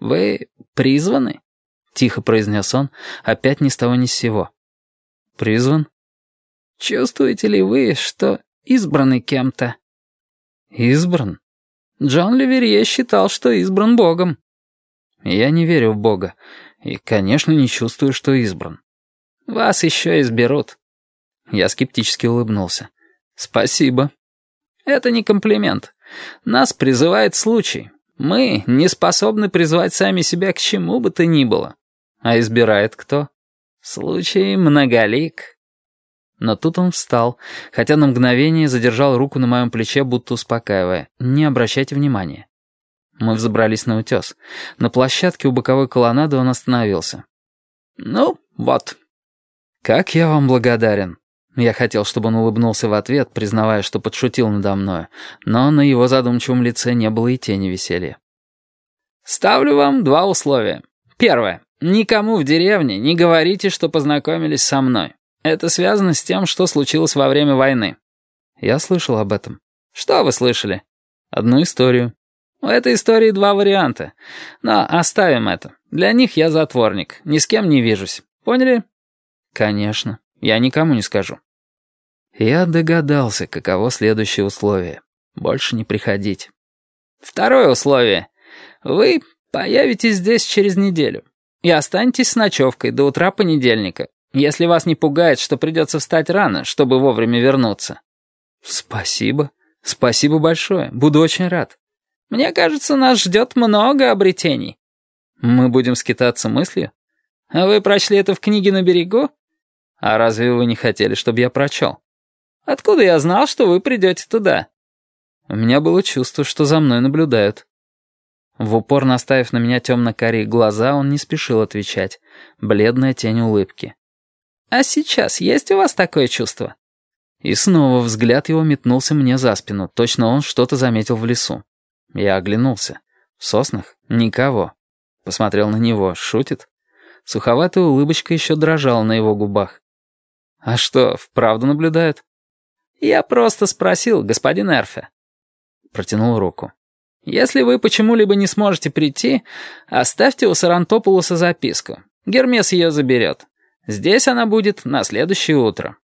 «Вы призваны?» — тихо произнес он, опять ни с того ни с сего. «Призван?» «Чувствуете ли вы, что избраны кем-то?» «Избран?» Джон Леверье считал, что избран Богом. Я не верю в Бога и, конечно, не чувствую, что избран. Вас еще изберут. Я скептически улыбнулся. Спасибо. Это не комплимент. Нас призывает случай. Мы не способны призвать сами себя к чему бы то ни было. А избирает кто? Случай многолик. Но тут он встал, хотя на мгновение задержал руку на моем плече, будто успокаивая. Не обращайте внимания. Мы взобрались на утес. На площадке у боковой колоннады он остановился. «Ну, вот». «Как я вам благодарен». Я хотел, чтобы он улыбнулся в ответ, признавая, что подшутил надо мною, но на его задумчивом лице не было и тени веселья. «Ставлю вам два условия. Первое. Никому в деревне не говорите, что познакомились со мной. Это связано с тем, что случилось во время войны». Я слышал об этом. «Что вы слышали?» «Одну историю». У этой истории два варианта. Но оставим это. Для них я затворник. Ни с кем не вижусь. Поняли? Конечно. Я никому не скажу. Я догадался, каково следующее условие. Больше не приходить. Второе условие. Вы появитесь здесь через неделю. И останетесь с ночевкой до утра понедельника, если вас не пугает, что придется встать рано, чтобы вовремя вернуться. Спасибо. Спасибо большое. Буду очень рад. Мне кажется, нас ждет много обретений. Мы будем скитаться мыслью? А вы прочли это в книге на берегу? А разве вы не хотели, чтобы я прочел? Откуда я знал, что вы придете туда? У меня было чувство, что за мной наблюдают. В упор наставив на меня темно-карие глаза, он не спешил отвечать. Бледная тень улыбки. «А сейчас есть у вас такое чувство?» И снова взгляд его метнулся мне за спину. Точно он что-то заметил в лесу. Я оглянулся. В соснах никого. Посмотрел на него. Шутит? Суховатая улыбочка еще дрожала на его губах. «А что, вправду наблюдают?» «Я просто спросил, господин Эрфе». Протянул руку. «Если вы почему-либо не сможете прийти, оставьте у Сарантопулуса записку. Гермес ее заберет. Здесь она будет на следующее утро».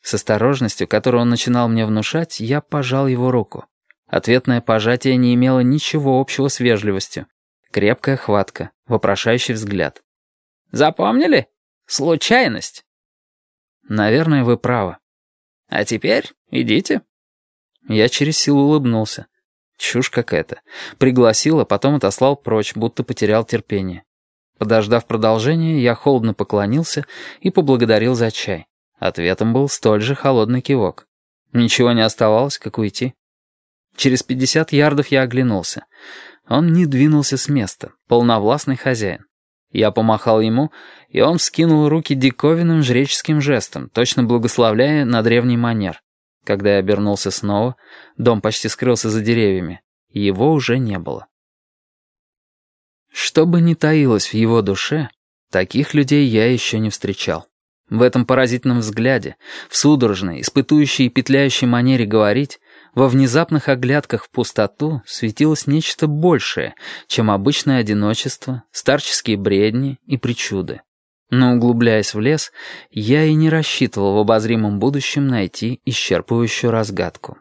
С осторожностью, которую он начинал мне внушать, я пожал его руку. Ответное пожатие не имело ничего общего с вежливостью. Крепкая хватка, вопрошающий взгляд. «Запомнили? Случайность!» «Наверное, вы правы». «А теперь идите». Я через силу улыбнулся. Чушь какая-то. Пригласил, а потом отослал прочь, будто потерял терпение. Подождав продолжения, я холодно поклонился и поблагодарил за чай. Ответом был столь же холодный кивок. Ничего не оставалось, как уйти. Через пятьдесят ярдов я оглянулся. Он не двинулся с места, полновластный хозяин. Я помахал ему, и он вскинул руки диковинным жреческим жестом, точно благословляя на древний манер. Когда я обернулся снова, дом почти скрылся за деревьями. Его уже не было. Что бы ни таилось в его душе, таких людей я еще не встречал. В этом поразительном взгляде, в судорожной, испытующей и петляющей манере говорить, во внезапных оглядках в пустоту светилось нечто большее, чем обычное одиночество, старческие бредни и причуды. Но углубляясь в лес, я и не рассчитывал в обозримом будущем найти исчерпывающую разгадку.